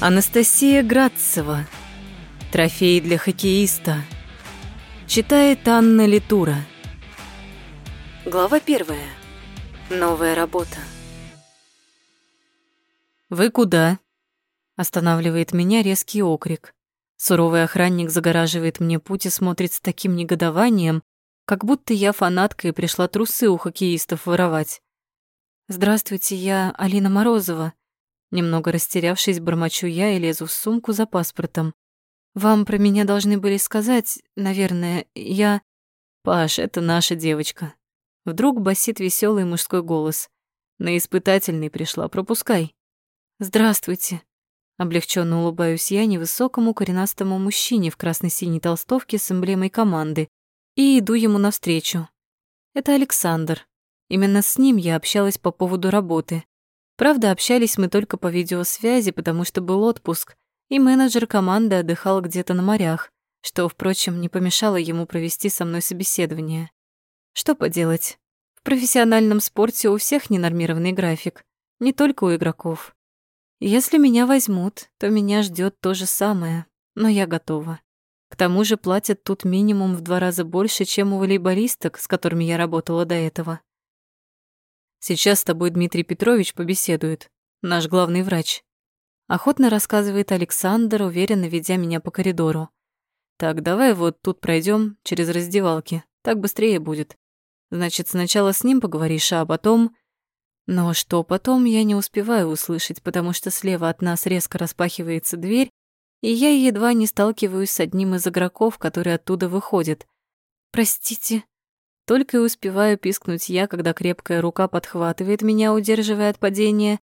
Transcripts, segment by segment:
Анастасия Градцева. Трофей для хоккеиста. Читает Анна Литура. Глава первая. Новая работа. «Вы куда?» Останавливает меня резкий окрик. Суровый охранник загораживает мне путь и смотрит с таким негодованием, как будто я фанатка и пришла трусы у хоккеистов воровать. «Здравствуйте, я Алина Морозова», Немного растерявшись, бормочу я и лезу в сумку за паспортом. «Вам про меня должны были сказать, наверное, я...» «Паш, это наша девочка». Вдруг басит веселый мужской голос. «На испытательный пришла, пропускай». «Здравствуйте». Облегченно улыбаюсь я невысокому коренастому мужчине в красно-синей толстовке с эмблемой команды и иду ему навстречу. Это Александр. Именно с ним я общалась по поводу работы. Правда, общались мы только по видеосвязи, потому что был отпуск, и менеджер команды отдыхал где-то на морях, что, впрочем, не помешало ему провести со мной собеседование. Что поделать? В профессиональном спорте у всех ненормированный график, не только у игроков. Если меня возьмут, то меня ждет то же самое, но я готова. К тому же платят тут минимум в два раза больше, чем у волейболисток, с которыми я работала до этого. Сейчас с тобой Дмитрий Петрович побеседует, наш главный врач. Охотно рассказывает Александр, уверенно ведя меня по коридору. Так, давай вот тут пройдем через раздевалки, так быстрее будет. Значит, сначала с ним поговоришь, а потом... Но что потом, я не успеваю услышать, потому что слева от нас резко распахивается дверь, и я едва не сталкиваюсь с одним из игроков, который оттуда выходит. «Простите», только и успеваю пискнуть я, когда крепкая рука подхватывает меня, удерживая от падения,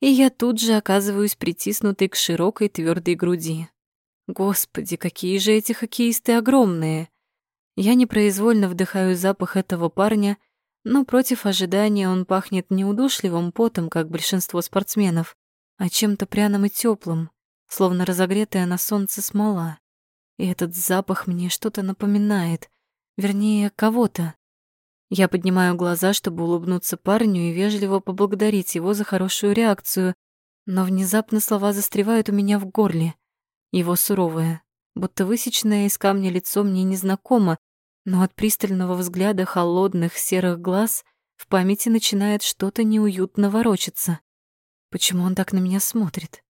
и я тут же оказываюсь притиснутой к широкой твердой груди. Господи, какие же эти хоккеисты огромные! Я непроизвольно вдыхаю запах этого парня, но против ожидания он пахнет не удушливым потом, как большинство спортсменов, а чем-то пряным и теплым, словно разогретая на солнце смола. И этот запах мне что-то напоминает, вернее, кого-то. Я поднимаю глаза, чтобы улыбнуться парню и вежливо поблагодарить его за хорошую реакцию, но внезапно слова застревают у меня в горле. Его суровое, будто высеченное из камня лицо мне незнакомо, но от пристального взгляда холодных серых глаз в памяти начинает что-то неуютно ворочаться. Почему он так на меня смотрит?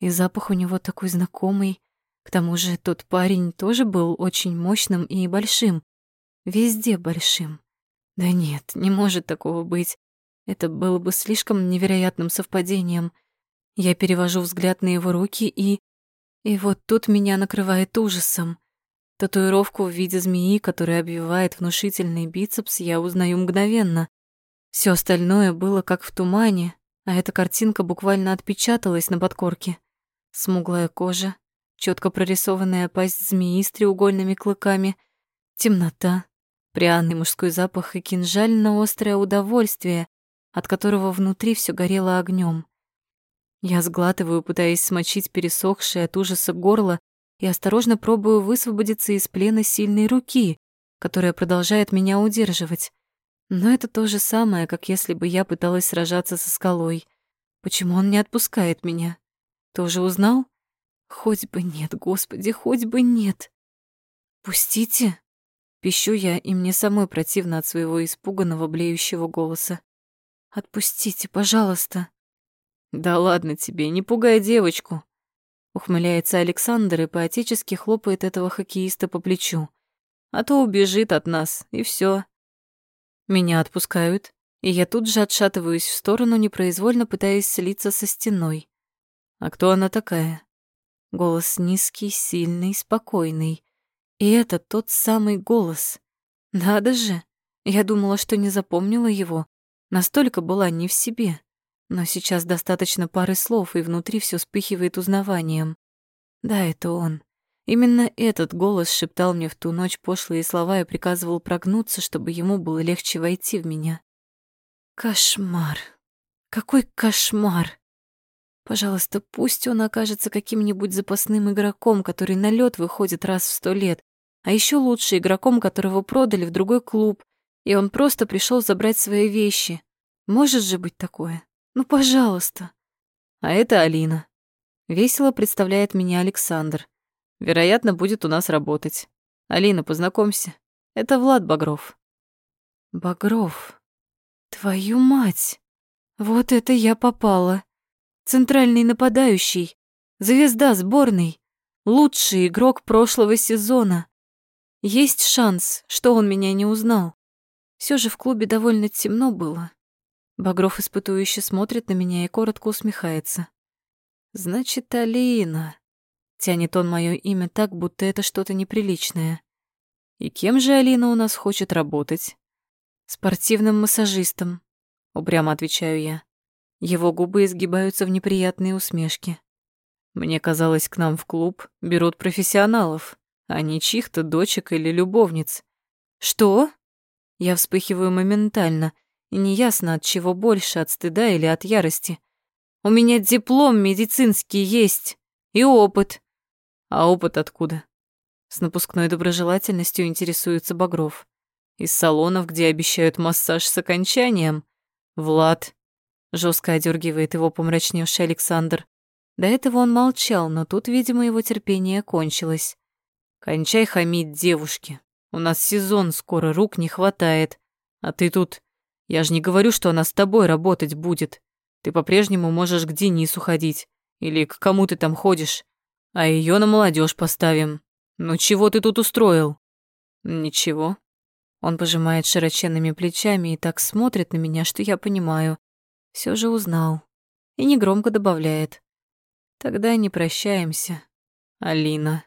И запах у него такой знакомый. К тому же тот парень тоже был очень мощным и большим. Везде большим. Да нет, не может такого быть. Это было бы слишком невероятным совпадением. Я перевожу взгляд на его руки и... И вот тут меня накрывает ужасом. Татуировку в виде змеи, которая обвивает внушительный бицепс, я узнаю мгновенно. Все остальное было как в тумане, а эта картинка буквально отпечаталась на подкорке. Смуглая кожа, четко прорисованная пасть змеи с треугольными клыками, темнота, Пряный мужской запах и кинжально-острое удовольствие, от которого внутри все горело огнем. Я сглатываю, пытаясь смочить пересохшее от ужаса горло и осторожно пробую высвободиться из плена сильной руки, которая продолжает меня удерживать. Но это то же самое, как если бы я пыталась сражаться со скалой. Почему он не отпускает меня? Тоже узнал? Хоть бы нет, Господи, хоть бы нет. «Пустите!» Пищу я, и мне самой противно от своего испуганного блеющего голоса. «Отпустите, пожалуйста». «Да ладно тебе, не пугай девочку», — ухмыляется Александр и поотечески хлопает этого хоккеиста по плечу. «А то убежит от нас, и все. Меня отпускают, и я тут же отшатываюсь в сторону, непроизвольно пытаясь слиться со стеной. «А кто она такая?» Голос низкий, сильный, спокойный. И это тот самый голос. Надо же, я думала, что не запомнила его. Настолько была не в себе. Но сейчас достаточно пары слов, и внутри все вспыхивает узнаванием. Да, это он. Именно этот голос шептал мне в ту ночь пошлые слова и приказывал прогнуться, чтобы ему было легче войти в меня. Кошмар. Какой кошмар. Пожалуйста, пусть он окажется каким-нибудь запасным игроком, который на лед выходит раз в сто лет, а еще лучше игроком, которого продали в другой клуб, и он просто пришел забрать свои вещи. Может же быть такое? Ну, пожалуйста. А это Алина. Весело представляет меня Александр. Вероятно, будет у нас работать. Алина, познакомься. Это Влад Багров. Багров. Твою мать. Вот это я попала. Центральный нападающий. Звезда сборной. Лучший игрок прошлого сезона. Есть шанс, что он меня не узнал. Все же в клубе довольно темно было. Багров испытующе смотрит на меня и коротко усмехается. «Значит, Алина...» Тянет он мое имя так, будто это что-то неприличное. «И кем же Алина у нас хочет работать?» «Спортивным массажистом», — упрямо отвечаю я. Его губы изгибаются в неприятные усмешки. «Мне казалось, к нам в клуб берут профессионалов, а не чьих-то дочек или любовниц». «Что?» Я вспыхиваю моментально, и неясно, от чего больше, от стыда или от ярости. «У меня диплом медицинский есть и опыт». «А опыт откуда?» С напускной доброжелательностью интересуется Багров. «Из салонов, где обещают массаж с окончанием?» «Влад», — жестко одергивает его помрачневший Александр. До этого он молчал, но тут, видимо, его терпение кончилось. «Кончай хамить девушке. У нас сезон скоро, рук не хватает. А ты тут... Я же не говорю, что она с тобой работать будет. Ты по-прежнему можешь к Денису ходить. Или к кому ты там ходишь. А ее на молодежь поставим. Ну чего ты тут устроил? Ничего. Он пожимает широченными плечами и так смотрит на меня, что я понимаю. Все же узнал. И негромко добавляет. Тогда не прощаемся, Алина.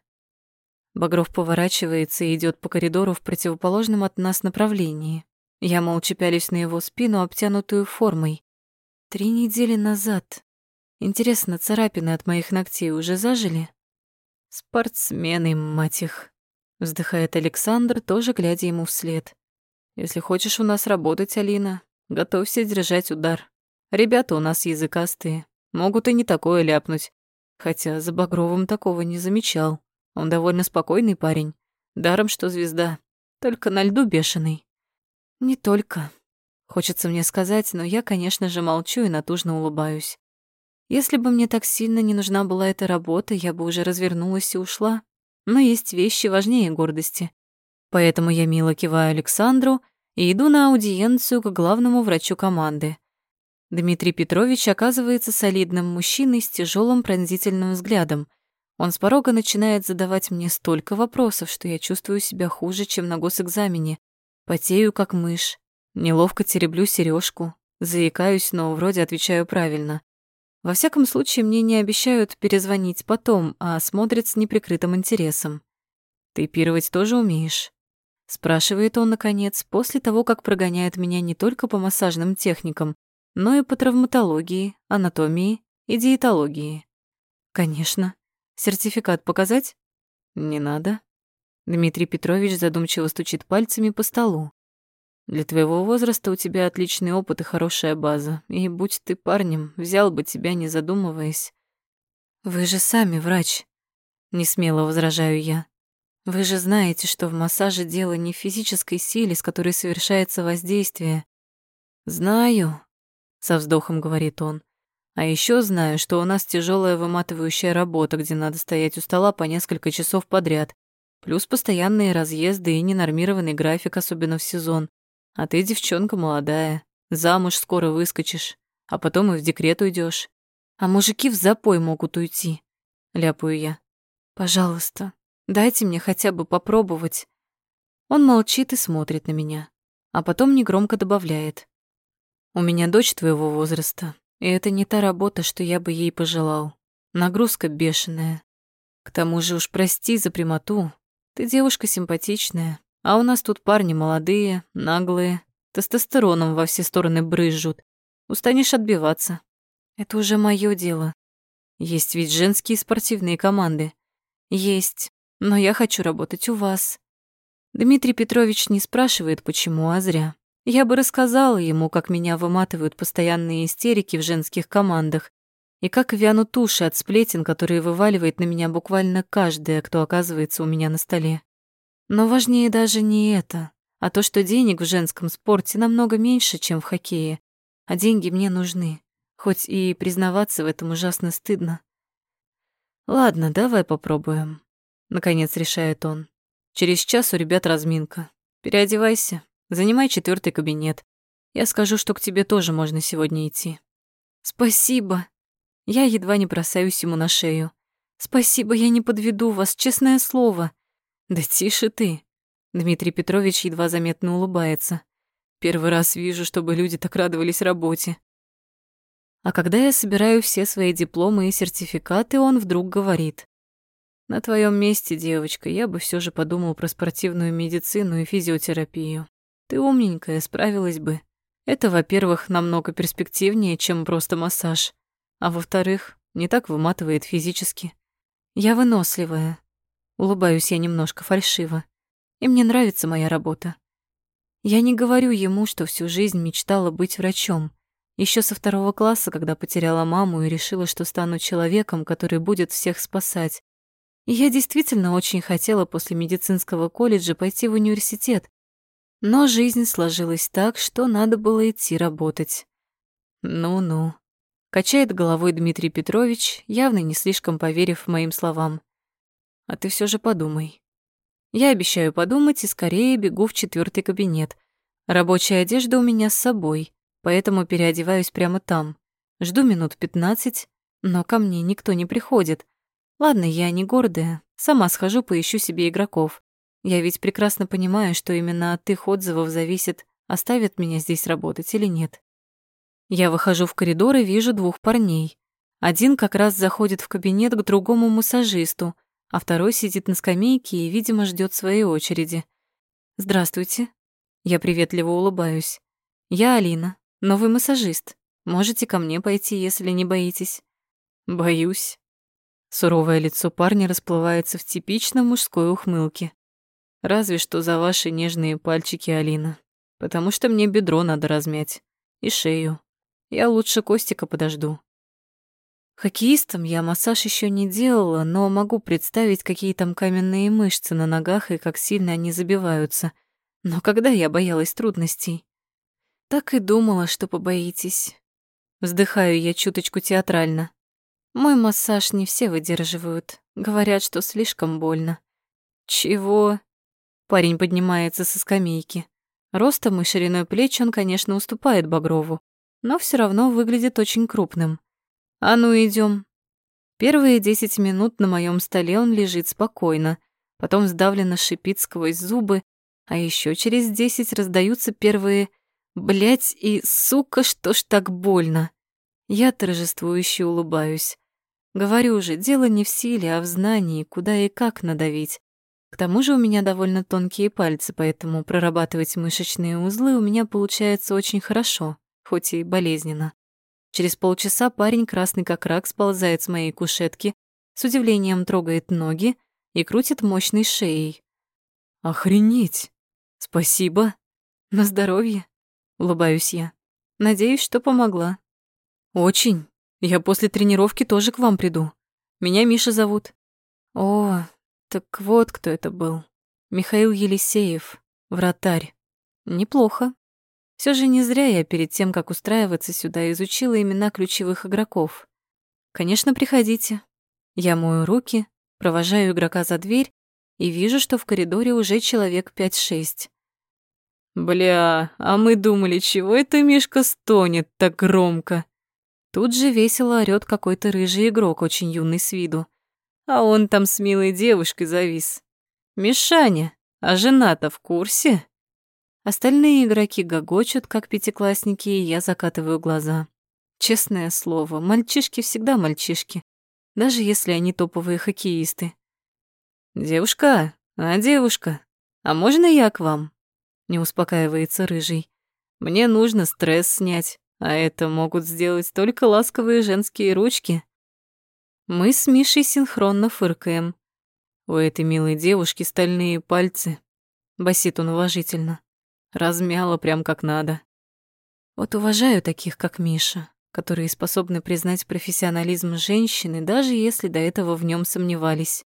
Багров поворачивается и идет по коридору в противоположном от нас направлении. Я молча пялюсь на его спину, обтянутую формой. Три недели назад. Интересно, царапины от моих ногтей уже зажили? Спортсмены, мать их. Вздыхает Александр, тоже глядя ему вслед. Если хочешь у нас работать, Алина, готовься держать удар. Ребята у нас языкастые, могут и не такое ляпнуть. Хотя за Багровым такого не замечал. Он довольно спокойный парень. Даром, что звезда. Только на льду бешеный. Не только. Хочется мне сказать, но я, конечно же, молчу и натужно улыбаюсь. Если бы мне так сильно не нужна была эта работа, я бы уже развернулась и ушла. Но есть вещи важнее гордости. Поэтому я мило киваю Александру и иду на аудиенцию к главному врачу команды. Дмитрий Петрович оказывается солидным мужчиной с тяжелым пронзительным взглядом — он с порога начинает задавать мне столько вопросов, что я чувствую себя хуже, чем на госэкзамене. Потею, как мышь. Неловко тереблю сережку, заикаюсь, но вроде отвечаю правильно. Во всяком случае, мне не обещают перезвонить потом, а смотрят с неприкрытым интересом. «Ты пировать тоже умеешь?» Спрашивает он, наконец, после того, как прогоняет меня не только по массажным техникам, но и по травматологии, анатомии и диетологии. «Конечно», Сертификат показать? Не надо. Дмитрий Петрович задумчиво стучит пальцами по столу. Для твоего возраста у тебя отличный опыт и хорошая база. И будь ты парнем, взял бы тебя, не задумываясь. Вы же сами врач. Не смело возражаю я. Вы же знаете, что в массаже дело не в физической силе, с которой совершается воздействие. Знаю, со вздохом говорит он. А еще знаю, что у нас тяжелая выматывающая работа, где надо стоять у стола по несколько часов подряд, плюс постоянные разъезды и ненормированный график, особенно в сезон. А ты девчонка молодая, замуж скоро выскочишь, а потом и в декрет уйдешь. А мужики в запой могут уйти, ляпаю я. Пожалуйста, дайте мне хотя бы попробовать. Он молчит и смотрит на меня, а потом негромко добавляет. У меня дочь твоего возраста, и это не та работа, что я бы ей пожелал. Нагрузка бешеная. К тому же уж прости за прямоту. Ты девушка симпатичная, а у нас тут парни молодые, наглые, тестостероном во все стороны брызжут. Устанешь отбиваться. Это уже моё дело. Есть ведь женские спортивные команды. Есть, но я хочу работать у вас. Дмитрий Петрович не спрашивает, почему, а зря. Я бы рассказала ему, как меня выматывают постоянные истерики в женских командах и как вянут уши от сплетен, которые вываливает на меня буквально каждая, кто оказывается у меня на столе. Но важнее даже не это, а то, что денег в женском спорте намного меньше, чем в хоккее, а деньги мне нужны, хоть и признаваться в этом ужасно стыдно. Ладно, давай попробуем. Наконец решает он. Через час у ребят разминка. Переодевайся, занимай четвертый кабинет. Я скажу, что к тебе тоже можно сегодня идти. Спасибо. Я едва не бросаюсь ему на шею. Спасибо, я не подведу вас, честное слово. Да тише ты. Дмитрий Петрович едва заметно улыбается. Первый раз вижу, чтобы люди так радовались работе. А когда я собираю все свои дипломы и сертификаты, он вдруг говорит. На твоем месте, девочка, я бы все же подумал про спортивную медицину и физиотерапию. Ты умненькая, справилась бы. Это, во-первых, намного перспективнее, чем просто массаж. А во-вторых, не так выматывает физически. Я выносливая. Улыбаюсь я немножко фальшиво. И мне нравится моя работа. Я не говорю ему, что всю жизнь мечтала быть врачом. Еще со второго класса, когда потеряла маму и решила, что стану человеком, который будет всех спасать. И я действительно очень хотела после медицинского колледжа пойти в университет. Но жизнь сложилась так, что надо было идти работать. Ну-ну. Качает головой Дмитрий Петрович, явно не слишком поверив моим словам. А ты все же подумай. Я обещаю подумать и скорее бегу в четвертый кабинет. Рабочая одежда у меня с собой, поэтому переодеваюсь прямо там. Жду минут пятнадцать, но ко мне никто не приходит. Ладно, я не гордая, сама схожу поищу себе игроков. Я ведь прекрасно понимаю, что именно от их отзывов зависит, оставят меня здесь работать или нет. Я выхожу в коридор и вижу двух парней. Один как раз заходит в кабинет к другому массажисту, а второй сидит на скамейке и, видимо, ждет своей очереди. «Здравствуйте». Я приветливо улыбаюсь. «Я Алина, новый массажист. Можете ко мне пойти, если не боитесь». «Боюсь». Суровое лицо парня расплывается в типичном мужской ухмылке. «Разве что за ваши нежные пальчики, Алина. Потому что мне бедро надо размять. И шею. Я лучше Костика подожду. Хоккеистом я массаж еще не делала, но могу представить, какие там каменные мышцы на ногах и как сильно они забиваются. Но когда я боялась трудностей? Так и думала, что побоитесь. Вздыхаю я чуточку театрально. Мой массаж не все выдерживают. Говорят, что слишком больно. Чего? Парень поднимается со скамейки. Ростом и шириной плеч он, конечно, уступает Багрову, но все равно выглядит очень крупным. «А ну, идем. Первые десять минут на моем столе он лежит спокойно, потом сдавленно шипит сквозь зубы, а еще через десять раздаются первые «блять» и «сука, что ж так больно». Я торжествующе улыбаюсь. Говорю же, дело не в силе, а в знании, куда и как надавить. К тому же у меня довольно тонкие пальцы, поэтому прорабатывать мышечные узлы у меня получается очень хорошо, хоть и болезненно. Через полчаса парень, красный как рак, сползает с моей кушетки, с удивлением трогает ноги и крутит мощной шеей. «Охренеть! Спасибо! На здоровье!» — улыбаюсь я. «Надеюсь, что помогла». «Очень. Я после тренировки тоже к вам приду. Меня Миша зовут». «О, так вот кто это был. Михаил Елисеев, вратарь. Неплохо. Все же не зря я перед тем, как устраиваться сюда, изучила имена ключевых игроков. Конечно, приходите. Я мою руки, провожаю игрока за дверь и вижу, что в коридоре уже человек 5-6. «Бля, а мы думали, чего это Мишка стонет так громко?» Тут же весело орёт какой-то рыжий игрок, очень юный с виду. А он там с милой девушкой завис. «Мишаня, а жена-то в курсе?» Остальные игроки гогочут, как пятиклассники, и я закатываю глаза. Честное слово, мальчишки всегда мальчишки, даже если они топовые хоккеисты. «Девушка, а девушка, а можно я к вам?» Не успокаивается рыжий. «Мне нужно стресс снять, а это могут сделать только ласковые женские ручки». Мы с Мишей синхронно фыркаем. У этой милой девушки стальные пальцы. Басит он уважительно. Размяла прям как надо. Вот уважаю таких, как Миша, которые способны признать профессионализм женщины, даже если до этого в нем сомневались.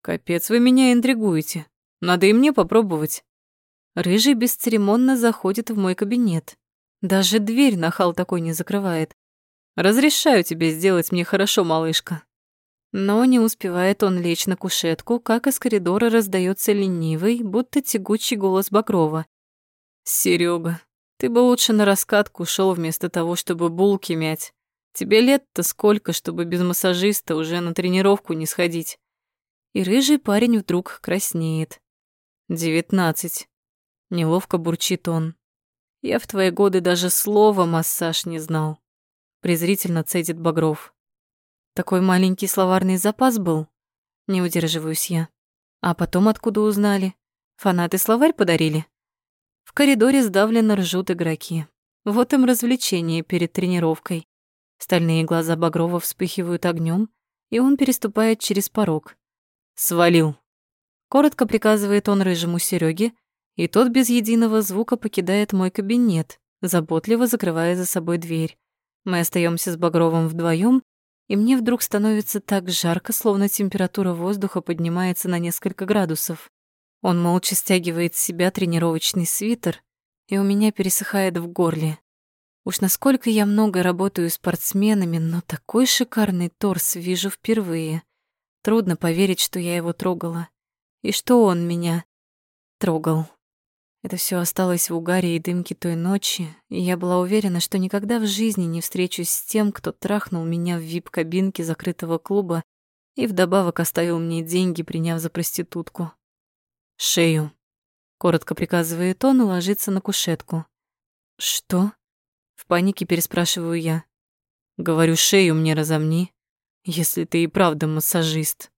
Капец, вы меня интригуете. Надо и мне попробовать. Рыжий бесцеремонно заходит в мой кабинет. Даже дверь нахал такой не закрывает. Разрешаю тебе сделать мне хорошо, малышка. Но не успевает он лечь на кушетку, как из коридора раздается ленивый, будто тягучий голос Багрова. «Серёга, ты бы лучше на раскатку шел вместо того, чтобы булки мять. Тебе лет-то сколько, чтобы без массажиста уже на тренировку не сходить?» И рыжий парень вдруг краснеет. «Девятнадцать». Неловко бурчит он. «Я в твои годы даже слова массаж не знал». Презрительно цедит Багров. Такой маленький словарный запас был. Не удерживаюсь я. А потом откуда узнали? Фанаты словарь подарили? В коридоре сдавленно ржут игроки. Вот им развлечение перед тренировкой. Стальные глаза Багрова вспыхивают огнем, и он переступает через порог. «Свалил!» Коротко приказывает он рыжему Сереге, и тот без единого звука покидает мой кабинет, заботливо закрывая за собой дверь. Мы остаемся с Багровым вдвоем, и мне вдруг становится так жарко, словно температура воздуха поднимается на несколько градусов. Он молча стягивает с себя тренировочный свитер, и у меня пересыхает в горле. Уж насколько я много работаю спортсменами, но такой шикарный торс вижу впервые. Трудно поверить, что я его трогала. И что он меня трогал. Это все осталось в угаре и дымке той ночи, и я была уверена, что никогда в жизни не встречусь с тем, кто трахнул меня в вип-кабинке закрытого клуба и вдобавок оставил мне деньги, приняв за проститутку. «Шею», — коротко приказывает он и ложится на кушетку. «Что?» — в панике переспрашиваю я. «Говорю, шею мне разомни, если ты и правда массажист».